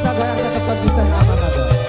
kita goyang tetap konsisten aman aja.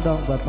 Dong buat